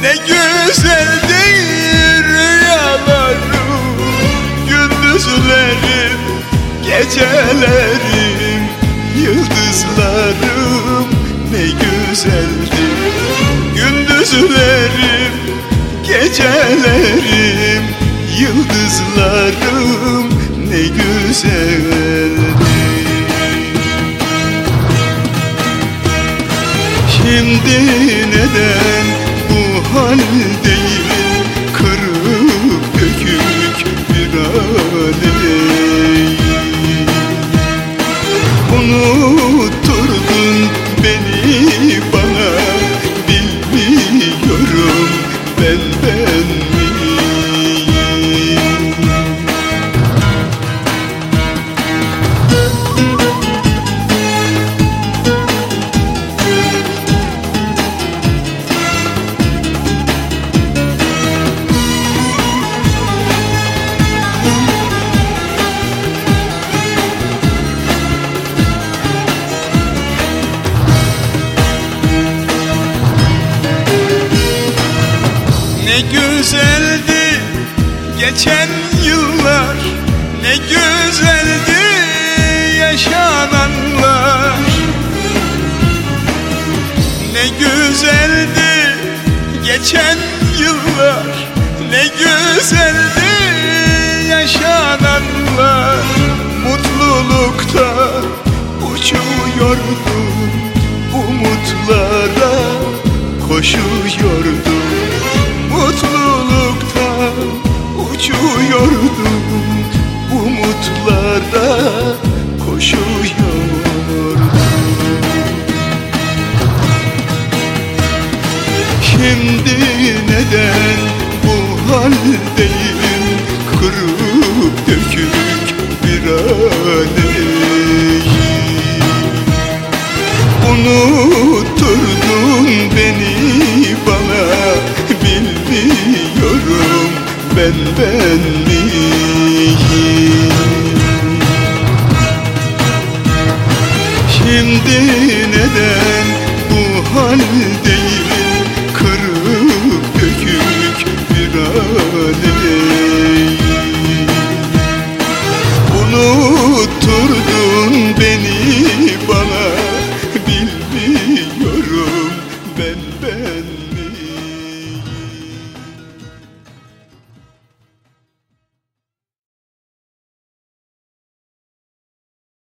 Ne güzeldi rüyalarım Gündüzlerim, gecelerim Yıldızlarım. Ne güzeldi Gündüzlerim, gecelerim Yıldızlarım. Ne güzeldi Şimdi neden bu Ne güzeldi geçen yıllar. Ne güzeldi yaşananlar. Ne güzeldi geçen yıllar. Ne güzeldi yaşananlar. Mutlulukta uçuyordum Umutlara koşuyordum uçuyordum Umutlara koşuyordum. Şimdi neden bu haldeyim ben benliğim Şimdi neden bu haldeyim?